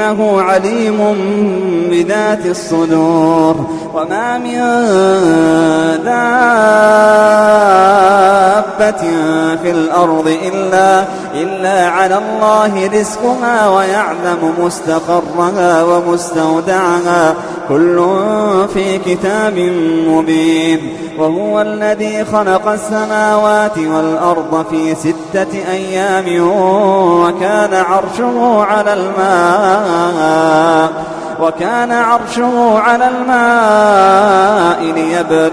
إنه عليم بذات الصدور. وما من دابة في الأرض إلا, إلا على الله رزقها ويعلم مستقرها ومستودعها. كل في كتاب مبين. وهو الذي خلق السماوات والأرض في ستة أيام وكان عرشه على الماء وكان عرشه على الماء ليبل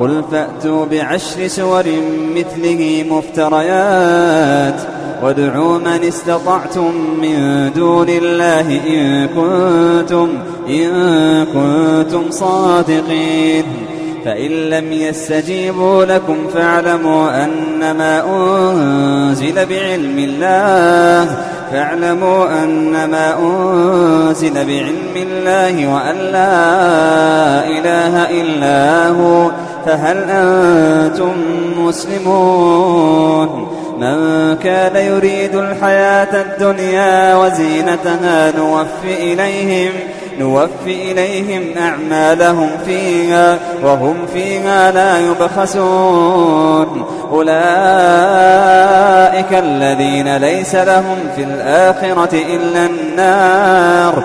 قل فأتوا بعشر سور مثله مفتريات وادعوا من استطعتم من دون الله إن كنتم, إن كنتم صادقين فإن لم يستجيبوا لكم فاعلموا أنما أنزل بعلم الله فاعلموا أنما أنزل بعلم الله وأن لا إله إلا هو فهل أنتم مسلمون؟ من كان يريد الحياة الدنيا وزينتها نوفي إليهم نوفي إليهم أعمالهم فيها وهم فيها لا يبخسون. أولئك الذين ليس لهم في الآخرة إلا النار.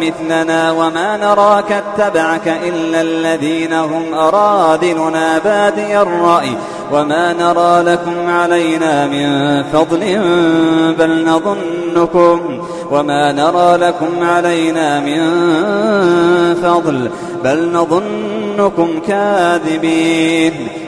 مثلنا وما نراك اتبعك إلا الذين هم أرادلنا بادي الرأي وما نرى لكم علينا من فضل بل نظنكم وما نرى لكم علينا من فضل بل نظنكم كاذبين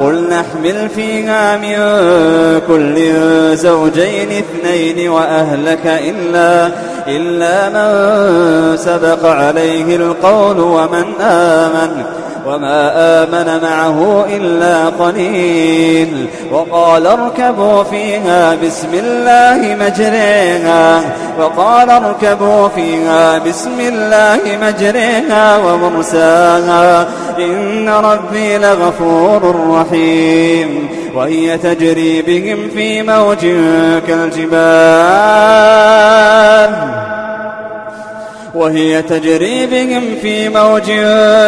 قل نحمل فيها من كل زوجين اثنين وأهلك إلا, إلا من سبق عليه القول ومن آمن. وما آمن معه إلا قليل. وقال اركبوا فيها بسم الله مجريها. وقال اركبوا فيها بسم الله مجريها ومرساها. إن ربي لغفور رحيم. وهي تجري بهم في موج كالجبال. وهي تجري بهم في موج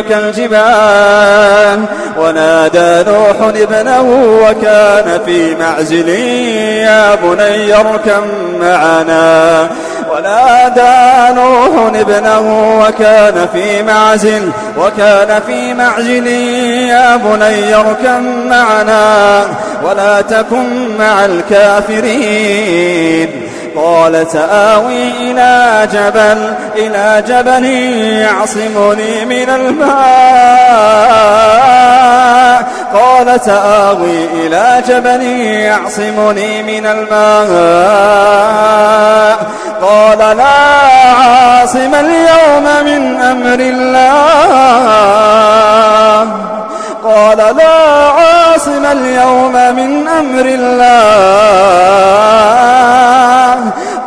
كالجبال. ونادى نوح ابنه وكان في معزل يا بني اركم معنا. ونادى نوح ابنه وكان في معزل وكان في معزل يا بني اركم معنا. ولا تكن مع الكافرين. قال سآوي إلى جبل إلى جبل يعصمني من الماء. قال سآوي إلى جبل يعصمني من الماء. قال لا عاصم اليوم من أمر الله. قال لا عاصم اليوم من أمر الله.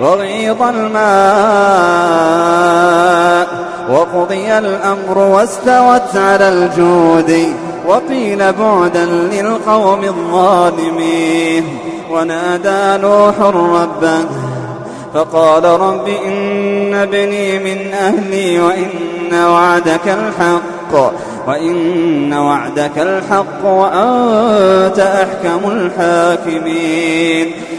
وغيض الماء وقضي الأمر واستوت على الجود وقيل بعدا للقوم الظالمين ونادى نوح ربه فقال رب إن ابني من أهلي وإن وعدك الحق وإن وعدك الحق وأنت أحكم الحاكمين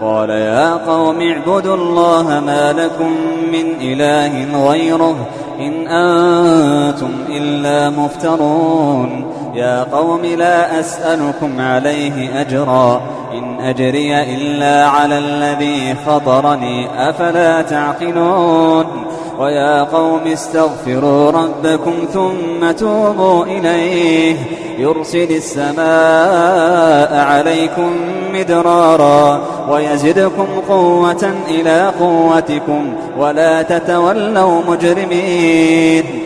قال يا قوم اعبدوا الله ما لكم من إله غيره إن أنتم إلا مفترون يا قوم لا أسألكم عليه أجرا إن أجري إلا على الذي فطرني أفلا تعقلون ويا قوم استغفروا ربكم ثم توبوا إليه يرسل السماء عليكم مدرارا ويزدكم قوة إلى قوتكم ولا تتولوا مجرمين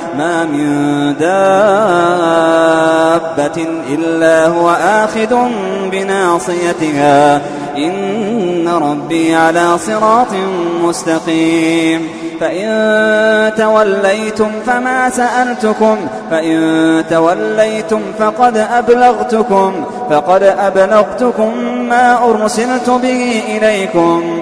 ما من دابة إلا هو آخذ بناصيتها. إن ربي على صراط مستقيم. فإن توليتم فما سألتكم. فإن توليتم فقد أبلغتكم. فقد أبلغتكم ما أرسلت به إليكم.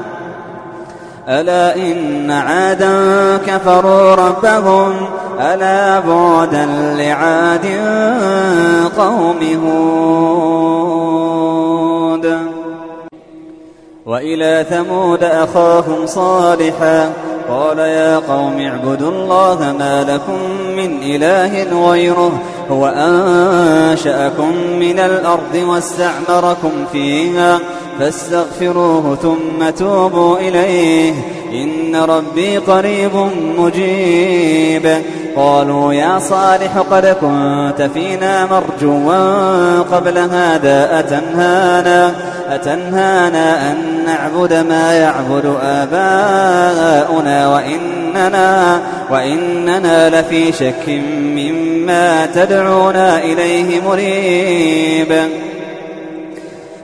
ألا إن عادا كفروا ربهم ألا بعدا لعاد قوم هود. وإلى ثمود أخاهم صالحا قال يا قوم اعبدوا الله ما لكم من إله غيره هو أنشأكم من الأرض واستعمركم فيها فاستغفروه ثم توبوا إليه. إن ربي قريب مجيب. قالوا يا صالح قد كنت فينا مرجوا قبل هذا. أتنهانا أتنهانا أن نعبد ما يعبد آباؤنا وإننا وإننا لفي شك مما تدعونا إليه مريب.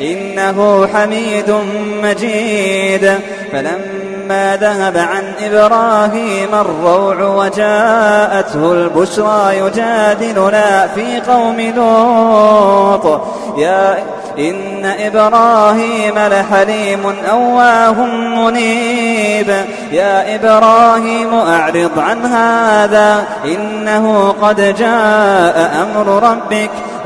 إنه حميد مجيد. فلما ذهب عن إبراهيم الروع وجاءته البشرى يجادلنا في قوم لوط. يا إن إبراهيم لحليم أواه منيب. يا إبراهيم أعرض عن هذا. إنه قد جاء أمر ربك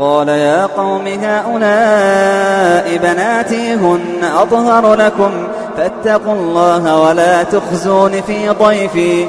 قال يا قوم هؤلاء بناتي هن أظهر لكم فاتقوا الله ولا تخزون في ضيفي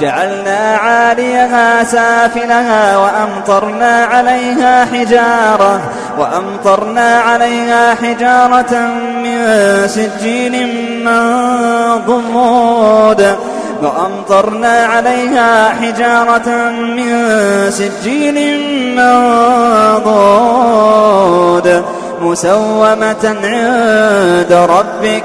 جعلنا عاليها سافلها وأمطرنا عليها حجارة وأمطرنا عليها حجارة من سجيل منضود وأمطرنا عليها حجارة من سجيل منضود مسومة عند ربك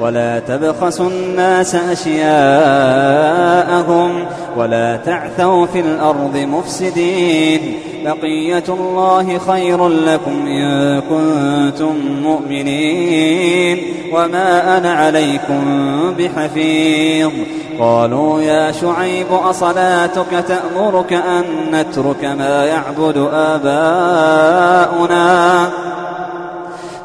ولا تبخسوا الناس أشياءهم ولا تعثوا في الأرض مفسدين. بقية الله خير لكم إن كنتم مؤمنين. وما أنا عليكم بحفيظ. قالوا يا شعيب أصلاتك تأمرك أن نترك ما يعبد آباؤنا؟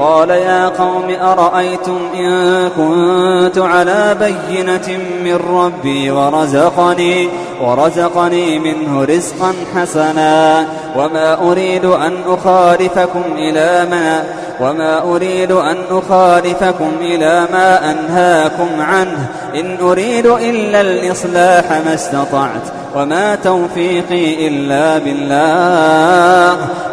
قال يا قوم أرأيتم إن كنت على بينة من ربي ورزقني ورزقني منه رزقا حسنا وما أريد أن أخالفكم إلى ما وما أريد أن أخالفكم إلى ما أنهاكم عنه. إن أريد إلا الإصلاح ما استطعت وما توفيقي إلا بالله.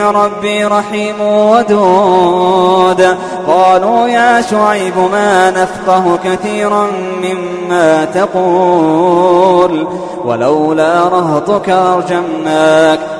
ربي رحيم ودود قالوا يا شعيب ما نفقه كثيرا مما تقول ولولا رهطك أرجمناك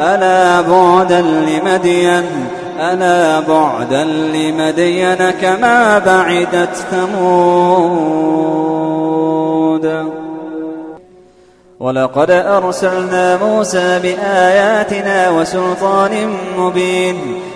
ألا بعدا لمدين ألا بعدا لمدين كما بعدت ثمود. ولقد أرسلنا موسى بآياتنا وسلطان مبين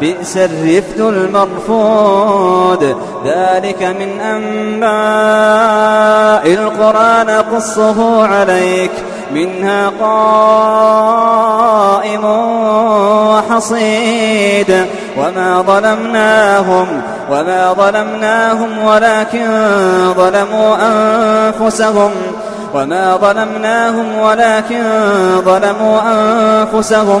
بئس الرفد المرفود. ذلك من أنباء القرآن قصه عليك. منها قائم وحصيد. وما ظلمناهم وما ظلمناهم ولكن ظلموا أنفسهم. وما ظلمناهم ولكن ظلموا أنفسهم.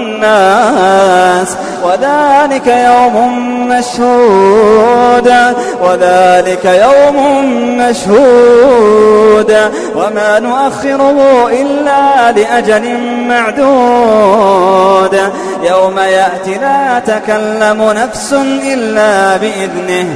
وذلك يوم مشهود وذلك يوم مشهود. وما نؤخره إلا لأجل معدود. يوم يأتي لا تكلم نفس إلا بإذنه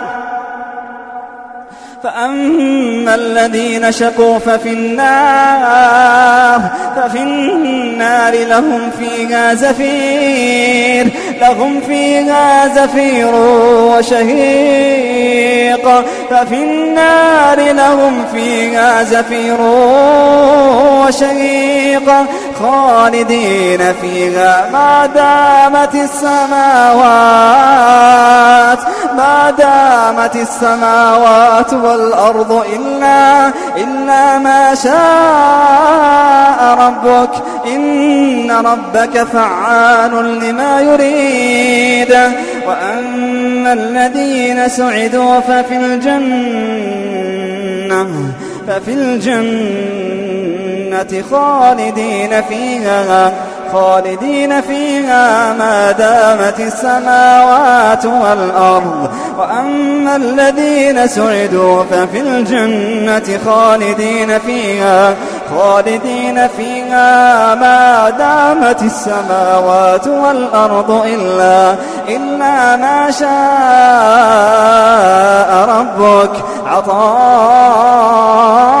فأما الذين شقوا ففي النار ففي النار لهم فيها زفير لهم فيها زفير وشهيق ففي النار لهم فيها زفير وشهيق. خالدين فيها. ما دامت السماوات ما دامت السماوات والأرض إلا, إلا ما شاء ربك. إن ربك فعال لما يريد. وأما الذين سعدوا ففي الجنة ففي الجنة خالدين فيها خالدين فيها ما دامت السماوات والأرض. وأما الذين سعدوا ففي الجنة خالدين فيها خالدين فيها ما دامت السماوات والأرض إلا, إلا ما شاء ربك. عطاء.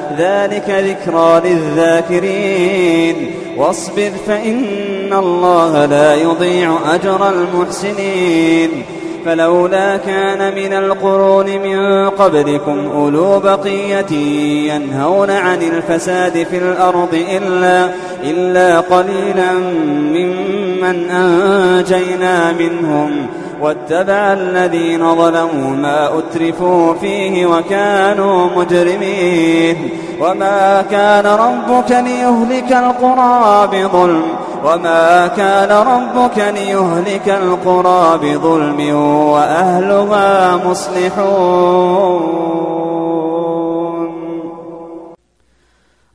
ذلك ذكرى للذاكرين. واصبر فإن الله لا يضيع أجر المحسنين. فلولا كان من القرون من قبلكم أولو بقية ينهون عن الفساد في الأرض إلا, إلا قليلا ممن أنجينا منهم. واتبع الذين ظلموا ما أترفوا فيه وكانوا مجرمين وما كان ربك ليهلك القرى بظلم وما كان ربك ليهلك القرى بظلم وأهلها مصلحون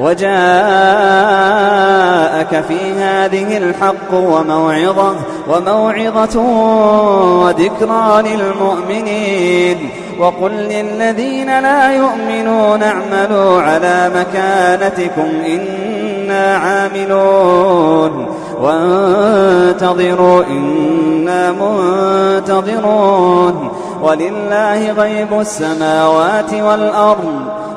وجاءك في هذه الحق وموعظة وموعظة وذكرى للمؤمنين. وقل للذين لا يؤمنون اعملوا على مكانتكم إنا عاملون. وانتظروا إنا منتظرون. ولله غيب السماوات والأرض.